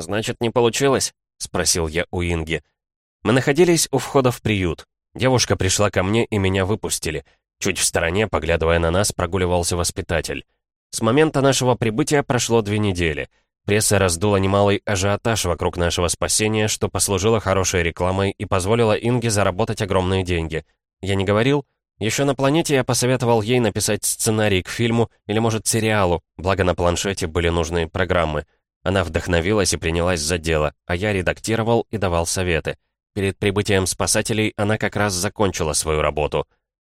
«Значит, не получилось?» — спросил я у Инги. Мы находились у входа в приют. Девушка пришла ко мне, и меня выпустили. Чуть в стороне, поглядывая на нас, прогуливался воспитатель. С момента нашего прибытия прошло две недели. Пресса раздула немалый ажиотаж вокруг нашего спасения, что послужило хорошей рекламой и позволило Инге заработать огромные деньги. Я не говорил? Еще на планете я посоветовал ей написать сценарий к фильму или, может, сериалу, благо на планшете были нужные программы. Она вдохновилась и принялась за дело, а я редактировал и давал советы. Перед прибытием спасателей она как раз закончила свою работу.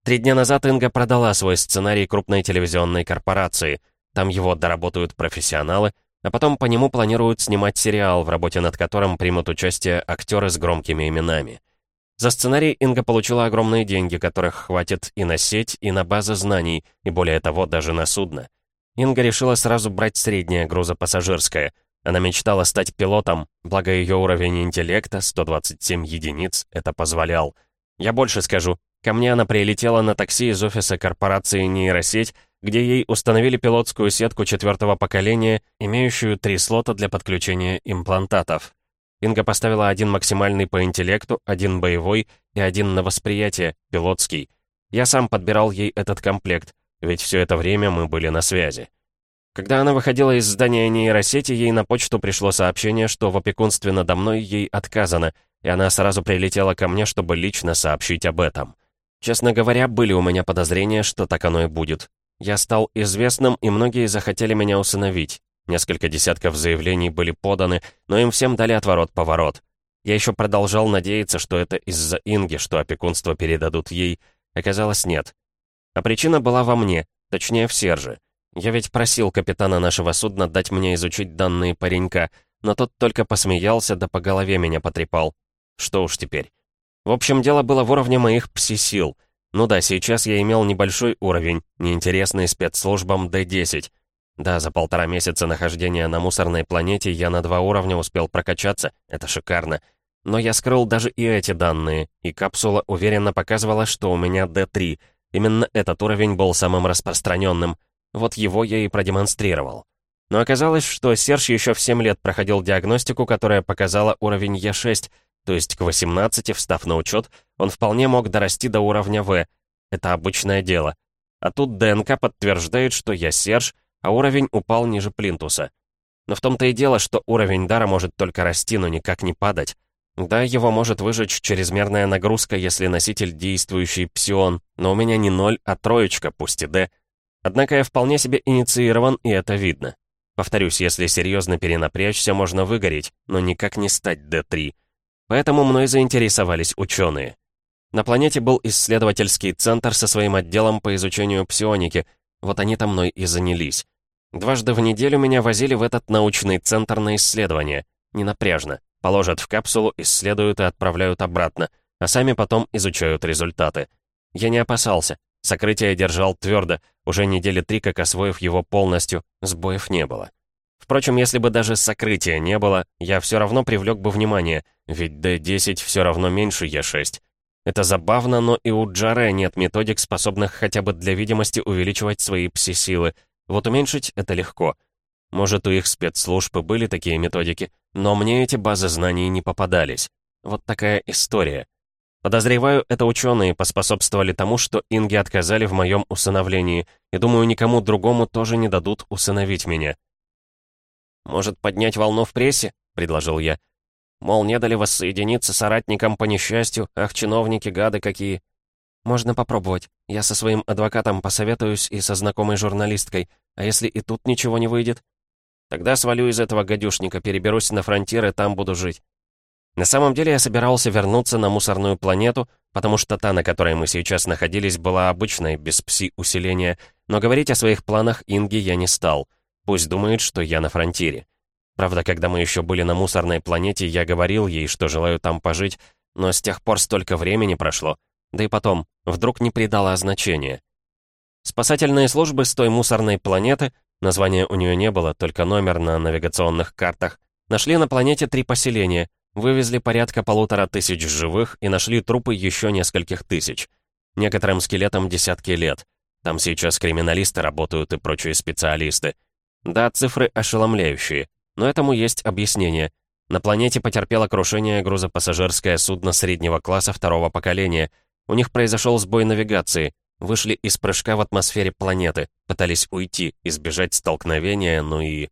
Три дня назад Инга продала свой сценарий крупной телевизионной корпорации. Там его доработают профессионалы, а потом по нему планируют снимать сериал, в работе над которым примут участие актеры с громкими именами. За сценарий Инга получила огромные деньги, которых хватит и на сеть, и на базы знаний, и более того, даже на судно. Инга решила сразу брать среднее грузопассажирское — она мечтала стать пилотом, благо ее уровень интеллекта, 127 единиц, это позволял. Я больше скажу. Ко мне она прилетела на такси из офиса корпорации «Нейросеть», где ей установили пилотскую сетку четвертого поколения, имеющую три слота для подключения имплантатов. Инга поставила один максимальный по интеллекту, один боевой и один на восприятие, пилотский. Я сам подбирал ей этот комплект, ведь все это время мы были на связи. Когда она выходила из здания нейросети, ей на почту пришло сообщение, что в опекунстве надо мной ей отказано, и она сразу прилетела ко мне, чтобы лично сообщить об этом. Честно говоря, были у меня подозрения, что так оно и будет. Я стал известным, и многие захотели меня усыновить. Несколько десятков заявлений были поданы, но им всем дали отворот-поворот. Я еще продолжал надеяться, что это из-за Инги, что опекунство передадут ей. Оказалось, нет. А причина была во мне, точнее, в Серже. Я ведь просил капитана нашего судна дать мне изучить данные паренька, но тот только посмеялся да по голове меня потрепал. Что уж теперь. В общем, дело было в уровне моих пси-сил. Ну да, сейчас я имел небольшой уровень, неинтересный спецслужбам D10. Да, за полтора месяца нахождения на мусорной планете я на два уровня успел прокачаться, это шикарно. Но я скрыл даже и эти данные, и капсула уверенно показывала, что у меня D3. Именно этот уровень был самым распространенным — вот его я и продемонстрировал. Но оказалось, что Серж еще в 7 лет проходил диагностику, которая показала уровень Е6, то есть к 18, встав на учет, он вполне мог дорасти до уровня В. Это обычное дело. А тут ДНК подтверждает, что я Серж, а уровень упал ниже плинтуса. Но в том-то и дело, что уровень дара может только расти, но никак не падать. Да, его может выжечь чрезмерная нагрузка, если носитель действующий псион, но у меня не ноль, а троечка, пусть и Д. Однако я вполне себе инициирован, и это видно. Повторюсь, если серьезно перенапрячься, можно выгореть, но никак не стать D3. Поэтому мной заинтересовались ученые. На планете был исследовательский центр со своим отделом по изучению псионики, вот они-то мной и занялись. Дважды в неделю меня возили в этот научный центр на исследование. Ненапряжно. Положат в капсулу, исследуют и отправляют обратно, а сами потом изучают результаты. Я не опасался. Сокрытие держал твердо, уже недели три, как освоив его полностью, сбоев не было. Впрочем, если бы даже сокрытия не было, я все равно привлек бы внимание, ведь D10 все равно меньше Е6. Это забавно, но и у Джаре нет методик, способных хотя бы для видимости увеличивать свои пси-силы. Вот уменьшить — это легко. Может, у их спецслужбы были такие методики, но мне эти базы знаний не попадались. Вот такая история. Подозреваю, это ученые поспособствовали тому, что Инге отказали в моем усыновлении, и думаю, никому другому тоже не дадут усыновить меня. «Может, поднять волну в прессе?» — предложил я. «Мол, не дали воссоединиться соратникам по несчастью, ах, чиновники, гады какие!» «Можно попробовать. Я со своим адвокатом посоветуюсь и со знакомой журналисткой. А если и тут ничего не выйдет?» «Тогда свалю из этого гадюшника, переберусь на фронтир и там буду жить. На самом деле я собирался вернуться на мусорную планету, потому что та, на которой мы сейчас находились, была обычной, без пси-усиления, но говорить о своих планах Инге я не стал. Пусть думает, что я на фронтире. Правда, когда мы еще были на мусорной планете, я говорил ей, что желаю там пожить, но с тех пор столько времени прошло. Да и потом, вдруг не придала значения. Спасательные службы с той мусорной планеты, названия у нее не было, только номер на навигационных картах, нашли на планете три поселения — Вывезли порядка полутора тысяч живых и нашли трупы еще нескольких тысяч. Некоторым скелетам десятки лет. Там сейчас криминалисты работают и прочие специалисты. Да, цифры ошеломляющие. Но этому есть объяснение. На планете потерпело крушение грузопассажирское судно среднего класса второго поколения. У них произошел сбой навигации. Вышли из прыжка в атмосфере планеты, пытались уйти, избежать столкновения, ну и...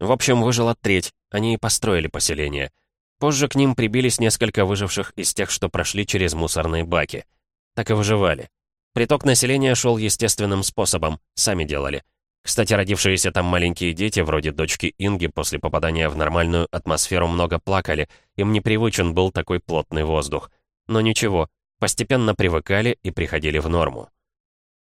В общем, выжила треть, они и построили поселение. Позже к ним прибились несколько выживших из тех, что прошли через мусорные баки. Так и выживали. Приток населения шел естественным способом, сами делали. Кстати, родившиеся там маленькие дети, вроде дочки Инги, после попадания в нормальную атмосферу много плакали, им непривычен был такой плотный воздух. Но ничего, постепенно привыкали и приходили в норму.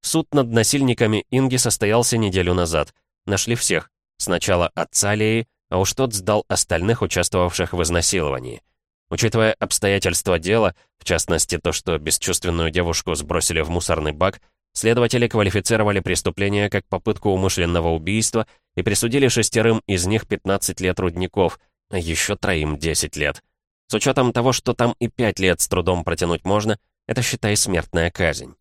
Суд над насильниками Инги состоялся неделю назад. Нашли всех. Сначала отца Леи, а уж тот сдал остальных, участвовавших в изнасиловании. Учитывая обстоятельства дела, в частности то, что бесчувственную девушку сбросили в мусорный бак, следователи квалифицировали преступление как попытку умышленного убийства и присудили шестерым из них 15 лет рудников, а еще троим 10 лет. С учетом того, что там и 5 лет с трудом протянуть можно, это, считай, смертная казнь.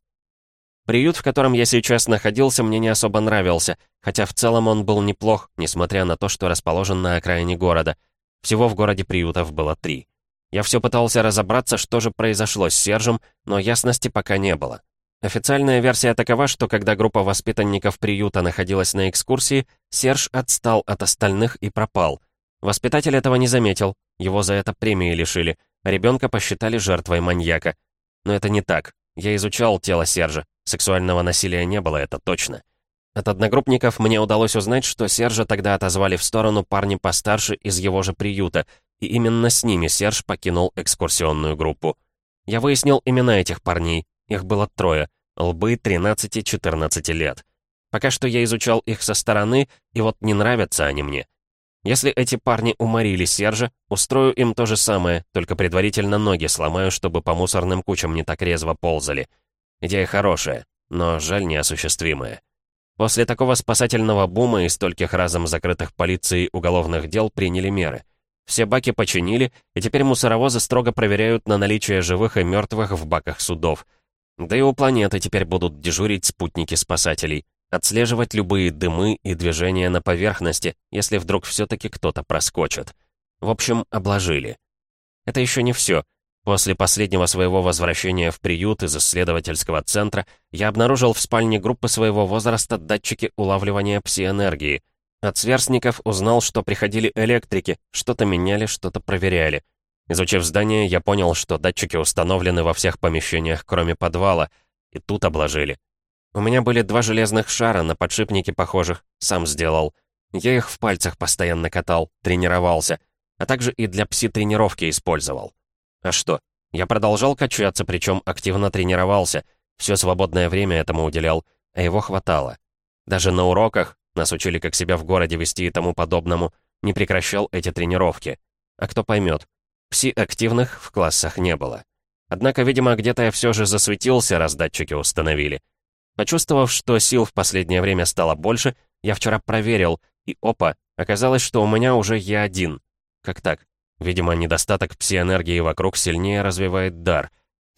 Приют, в котором я сейчас находился, мне не особо нравился, хотя в целом он был неплох, несмотря на то, что расположен на окраине города. Всего в городе приютов было три. Я все пытался разобраться, что же произошло с Сержем, но ясности пока не было. Официальная версия такова, что когда группа воспитанников приюта находилась на экскурсии, Серж отстал от остальных и пропал. Воспитатель этого не заметил, его за это премии лишили, а ребенка посчитали жертвой маньяка. Но это не так. Я изучал тело Сержа. Сексуального насилия не было, это точно. От одногруппников мне удалось узнать, что Сержа тогда отозвали в сторону парни постарше из его же приюта, и именно с ними Серж покинул экскурсионную группу. Я выяснил имена этих парней, их было трое, лбы 13-14 лет. Пока что я изучал их со стороны, и вот не нравятся они мне. Если эти парни уморили Сержа, устрою им то же самое, только предварительно ноги сломаю, чтобы по мусорным кучам не так резво ползали. Идея хорошая, но жаль неосуществимая. После такого спасательного бума и стольких разом закрытых полицией уголовных дел приняли меры. Все баки починили, и теперь мусоровозы строго проверяют на наличие живых и мертвых в баках судов. Да и у планеты теперь будут дежурить спутники спасателей, отслеживать любые дымы и движения на поверхности, если вдруг все-таки кто-то проскочит. В общем, обложили. Это еще не все. После последнего своего возвращения в приют из исследовательского центра я обнаружил в спальне группы своего возраста датчики улавливания пси-энергии. От сверстников узнал, что приходили электрики, что-то меняли, что-то проверяли. Изучив здание, я понял, что датчики установлены во всех помещениях, кроме подвала, и тут обложили. У меня были два железных шара на подшипнике похожих, сам сделал. Я их в пальцах постоянно катал, тренировался, а также и для пси-тренировки использовал. А что? Я продолжал качаться, причем активно тренировался. Все свободное время этому уделял, а его хватало. Даже на уроках, нас учили, как себя в городе вести и тому подобному, не прекращал эти тренировки. А кто поймет, пси-активных в классах не было. Однако, видимо, где-то я все же засветился, раз датчики установили. Почувствовав, что сил в последнее время стало больше, я вчера проверил, и опа, оказалось, что у меня уже я один. Как так? Видимо, недостаток пси-энергии вокруг сильнее развивает дар.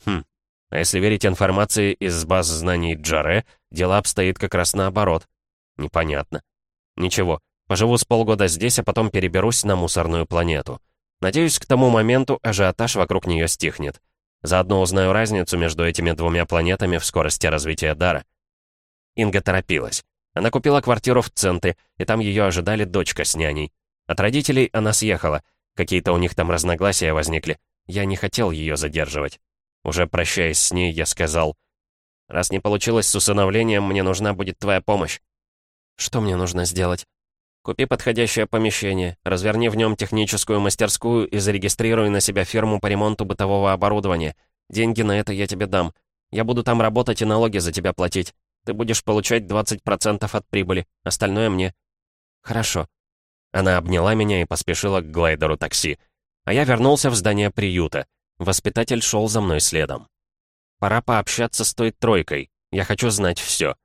Хм, а если верить информации из баз знаний Джаре, дело обстоит как раз наоборот. Непонятно. Ничего, поживу с полгода здесь, а потом переберусь на мусорную планету. Надеюсь, к тому моменту ажиотаж вокруг нее стихнет. Заодно узнаю разницу между этими двумя планетами в скорости развития дара. Инга торопилась. Она купила квартиру в центре, и там ее ожидали дочка с няней. От родителей она съехала — Какие-то у них там разногласия возникли. Я не хотел ее задерживать. Уже прощаясь с ней, я сказал, «Раз не получилось с усыновлением, мне нужна будет твоя помощь». «Что мне нужно сделать?» «Купи подходящее помещение, разверни в нем техническую мастерскую и зарегистрируй на себя фирму по ремонту бытового оборудования. Деньги на это я тебе дам. Я буду там работать и налоги за тебя платить. Ты будешь получать 20% от прибыли, остальное мне». «Хорошо», она обняла меня и поспешила к глайдеру такси. А я вернулся в здание приюта. Воспитатель шел за мной следом. Пора пообщаться с той тройкой. Я хочу знать все.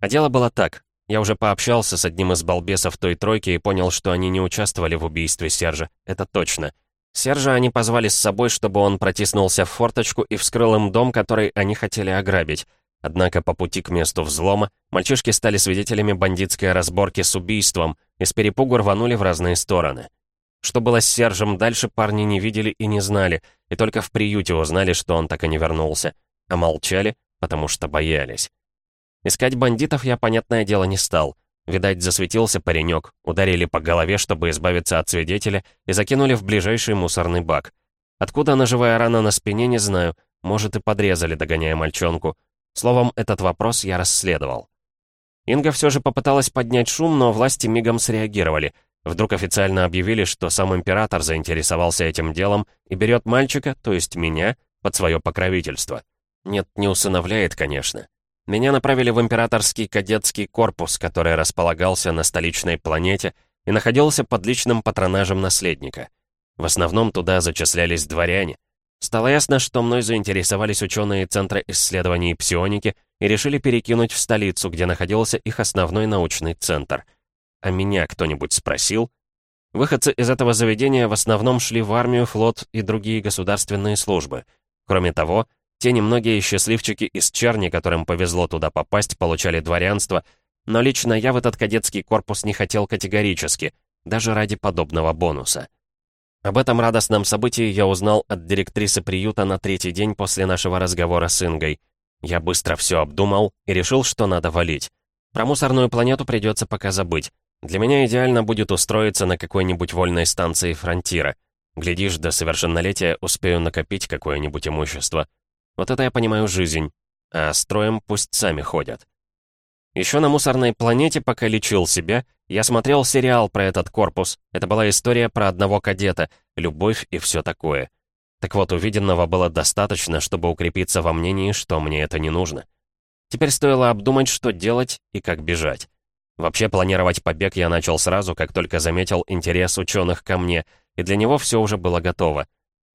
А дело было так. Я уже пообщался с одним из балбесов той тройки и понял, что они не участвовали в убийстве Сержа. Это точно. Сержа они позвали с собой, чтобы он протиснулся в форточку и вскрыл им дом, который они хотели ограбить. Однако по пути к месту взлома мальчишки стали свидетелями бандитской разборки с убийством и с перепугу рванули в разные стороны. Что было с Сержем дальше, парни не видели и не знали, и только в приюте узнали, что он так и не вернулся. А молчали, потому что боялись. Искать бандитов я, понятное дело, не стал. Видать, засветился паренек, ударили по голове, чтобы избавиться от свидетеля, и закинули в ближайший мусорный бак. Откуда ножевая рана на спине, не знаю. Может, и подрезали, догоняя мальчонку. Словом, этот вопрос я расследовал. Инга все же попыталась поднять шум, но власти мигом среагировали. Вдруг официально объявили, что сам император заинтересовался этим делом и берет мальчика, то есть меня, под свое покровительство. Нет, не усыновляет, конечно. Меня направили в императорский кадетский корпус, который располагался на столичной планете и находился под личным патронажем наследника. В основном туда зачислялись дворяне, Стало ясно, что мной заинтересовались ученые Центра исследований псионики и решили перекинуть в столицу, где находился их основной научный центр. А меня кто-нибудь спросил? Выходцы из этого заведения в основном шли в армию, флот и другие государственные службы. Кроме того, те немногие счастливчики из Черни, которым повезло туда попасть, получали дворянство, но лично я в этот кадетский корпус не хотел категорически, даже ради подобного бонуса. Об этом радостном событии я узнал от директрисы приюта на третий день после нашего разговора с Ингой. Я быстро все обдумал и решил, что надо валить. Про мусорную планету придется пока забыть. Для меня идеально будет устроиться на какой-нибудь вольной станции фронтира. Глядишь, до совершеннолетия успею накопить какое-нибудь имущество. Вот это я понимаю жизнь. А строем пусть сами ходят. Еще на мусорной планете, пока лечил себя, я смотрел сериал про этот корпус. Это была история про одного кадета, любовь и все такое. Так вот, увиденного было достаточно, чтобы укрепиться во мнении, что мне это не нужно. Теперь стоило обдумать, что делать и как бежать. Вообще, планировать побег я начал сразу, как только заметил интерес ученых ко мне, и для него все уже было готово.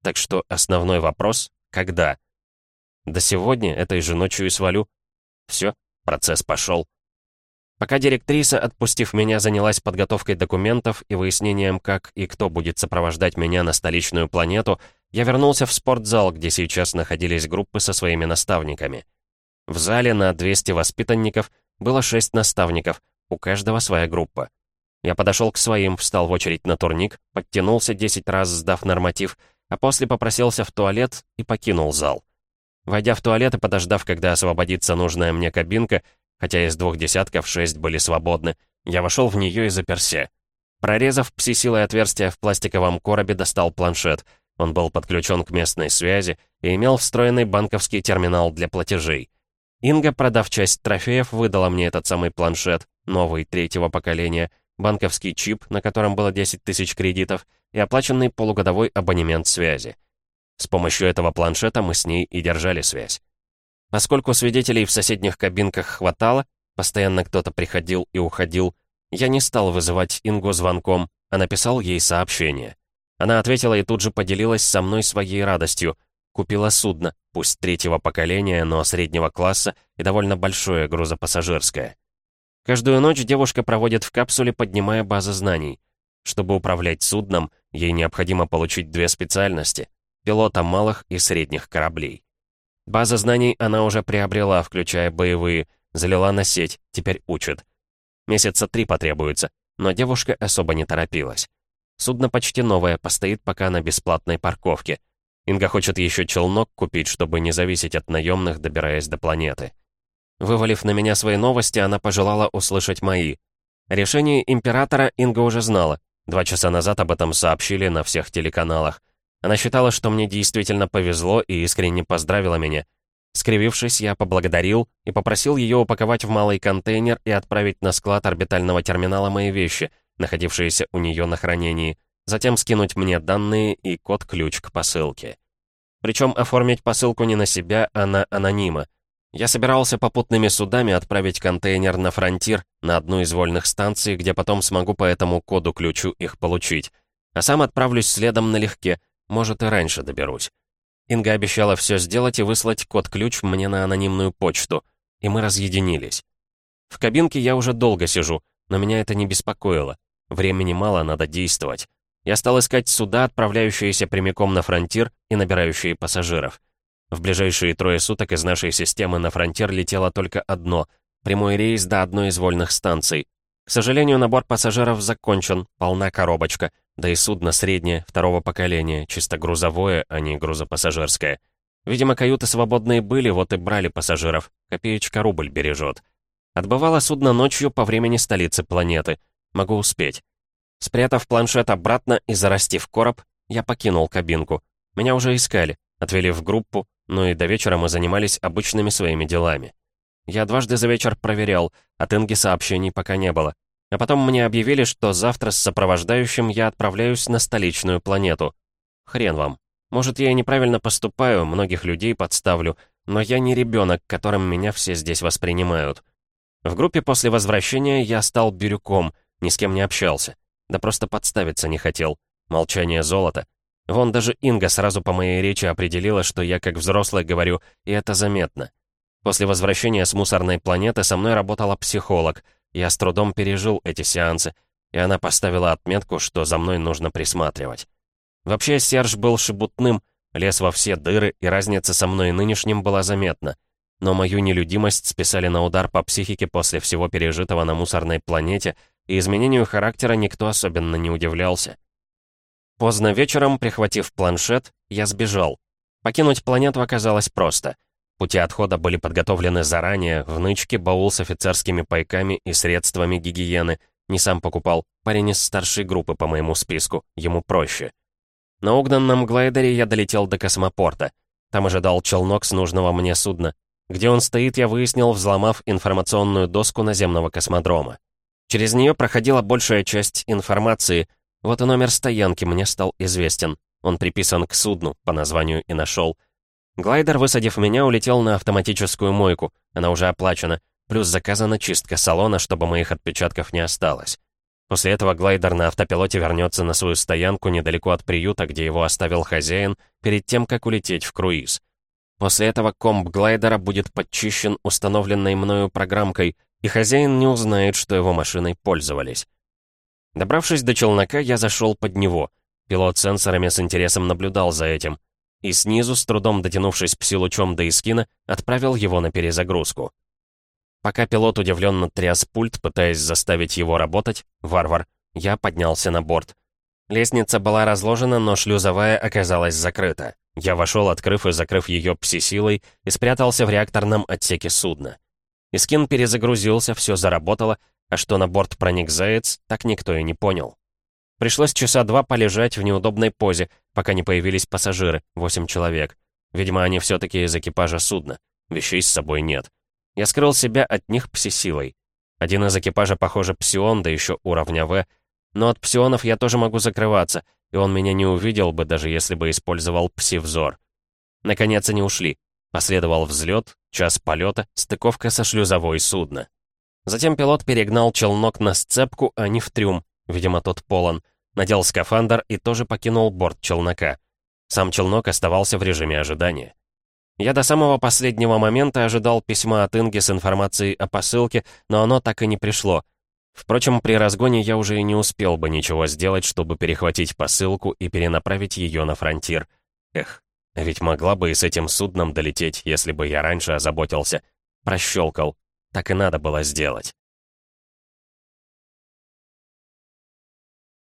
Так что основной вопрос — когда? До сегодня, этой же ночью и свалю. Все, процесс пошел. Пока директриса, отпустив меня, занялась подготовкой документов и выяснением, как и кто будет сопровождать меня на столичную планету, я вернулся в спортзал, где сейчас находились группы со своими наставниками. В зале на 200 воспитанников было 6 наставников, у каждого своя группа. Я подошел к своим, встал в очередь на турник, подтянулся 10 раз, сдав норматив, а после попросился в туалет и покинул зал. Войдя в туалет и подождав, когда освободится нужная мне кабинка, хотя из двух десятков шесть были свободны. Я вошел в нее и заперся. Прорезав пси-силой отверстие в пластиковом коробе, достал планшет. Он был подключен к местной связи и имел встроенный банковский терминал для платежей. Инга, продав часть трофеев, выдала мне этот самый планшет, новый, третьего поколения, банковский чип, на котором было 10 тысяч кредитов, и оплаченный полугодовой абонемент связи. С помощью этого планшета мы с ней и держали связь. Поскольку свидетелей в соседних кабинках хватало, постоянно кто-то приходил и уходил, я не стал вызывать Ингу звонком, а написал ей сообщение. Она ответила и тут же поделилась со мной своей радостью. Купила судно, пусть третьего поколения, но среднего класса и довольно большое грузопассажирское. Каждую ночь девушка проводит в капсуле, поднимая базы знаний. Чтобы управлять судном, ей необходимо получить две специальности — пилота малых и средних кораблей. База знаний она уже приобрела, включая боевые, залила на сеть, теперь учит. Месяца три потребуется, но девушка особо не торопилась. Судно почти новое, постоит пока на бесплатной парковке. Инга хочет еще челнок купить, чтобы не зависеть от наемных, добираясь до планеты. Вывалив на меня свои новости, она пожелала услышать мои. Решение императора Инга уже знала. Два часа назад об этом сообщили на всех телеканалах. Она считала, что мне действительно повезло и искренне поздравила меня. Скривившись, я поблагодарил и попросил ее упаковать в малый контейнер и отправить на склад орбитального терминала мои вещи, находившиеся у нее на хранении, затем скинуть мне данные и код-ключ к посылке. Причем оформить посылку не на себя, а на анонима. Я собирался попутными судами отправить контейнер на фронтир, на одну из вольных станций, где потом смогу по этому коду-ключу их получить. А сам отправлюсь следом налегке, может, и раньше доберусь. Инга обещала все сделать и выслать код-ключ мне на анонимную почту, и мы разъединились. В кабинке я уже долго сижу, но меня это не беспокоило. Времени мало, надо действовать. Я стал искать суда, отправляющиеся прямиком на фронтир и набирающие пассажиров. В ближайшие трое суток из нашей системы на фронтир летело только одно — прямой рейс до одной из вольных станций. К сожалению, набор пассажиров закончен, полна коробочка, да и судно среднее, второго поколения, чисто грузовое, а не грузопассажирское. Видимо, каюты свободные были, вот и брали пассажиров. Копеечка рубль бережет. Отбывало судно ночью по времени столицы планеты. Могу успеть. Спрятав планшет обратно и зарастив короб, я покинул кабинку. Меня уже искали, отвели в группу, но и до вечера мы занимались обычными своими делами. Я дважды за вечер проверял, от Инги сообщений пока не было. А потом мне объявили, что завтра с сопровождающим я отправляюсь на столичную планету. Хрен вам. Может, я и неправильно поступаю, многих людей подставлю, но я не ребенок, которым меня все здесь воспринимают. В группе после возвращения я стал бирюком, ни с кем не общался. Да просто подставиться не хотел. Молчание золота. Вон даже Инга сразу по моей речи определила, что я как взрослый говорю, и это заметно. После возвращения с мусорной планеты со мной работала психолог. Я с трудом пережил эти сеансы, и она поставила отметку, что за мной нужно присматривать. Вообще, Серж был шебутным, лез во все дыры, и разница со мной нынешним была заметна. Но мою нелюдимость списали на удар по психике после всего пережитого на мусорной планете, и изменению характера никто особенно не удивлялся. Поздно вечером, прихватив планшет, я сбежал. Покинуть планету оказалось просто. Пути отхода были подготовлены заранее, в нычке баул с офицерскими пайками и средствами гигиены. Не сам покупал, парень из старшей группы по моему списку, ему проще. На угнанном глайдере я долетел до космопорта. Там ожидал челнок с нужного мне судна. Где он стоит, я выяснил, взломав информационную доску наземного космодрома. Через нее проходила большая часть информации — вот и номер стоянки мне стал известен. Он приписан к судну, по названию и нашел. Глайдер, высадив меня, улетел на автоматическую мойку. Она уже оплачена. Плюс заказана чистка салона, чтобы моих отпечатков не осталось. После этого глайдер на автопилоте вернется на свою стоянку недалеко от приюта, где его оставил хозяин, перед тем, как улететь в круиз. После этого комп глайдера будет подчищен установленной мною программкой, и хозяин не узнает, что его машиной пользовались. Добравшись до челнока, я зашел под него. Пилот сенсорами с интересом наблюдал за этим. И снизу, с трудом дотянувшись пси-лучом до Искина, отправил его на перезагрузку. Пока пилот удивленно тряс пульт, пытаясь заставить его работать, варвар, я поднялся на борт. Лестница была разложена, но шлюзовая оказалась закрыта. Я вошел, открыв и закрыв ее пси-силой, и спрятался в реакторном отсеке судна. Искин перезагрузился, все заработало, а что на борт проник заяц, так никто и не понял. Пришлось часа два полежать в неудобной позе, пока не появились пассажиры, восемь человек. Видимо, они все-таки из экипажа судна. Вещей с собой нет. Я скрыл себя от них пси-силой. Один из экипажа, похоже, псион, да еще уровня В. Но от псионов я тоже могу закрываться, и он меня не увидел бы, даже если бы использовал пси-взор. Наконец они ушли. Последовал взлет, час полета, стыковка со шлюзовой судна. Затем пилот перегнал челнок на сцепку, а не в трюм, видимо, тот полон, надел скафандр и тоже покинул борт челнока. Сам челнок оставался в режиме ожидания. Я до самого последнего момента ожидал письма от Инги с информацией о посылке, но оно так и не пришло. Впрочем, при разгоне я уже и не успел бы ничего сделать, чтобы перехватить посылку и перенаправить ее на фронтир. Эх, ведь могла бы и с этим судном долететь, если бы я раньше озаботился. Прощелкал, так и надо было сделать.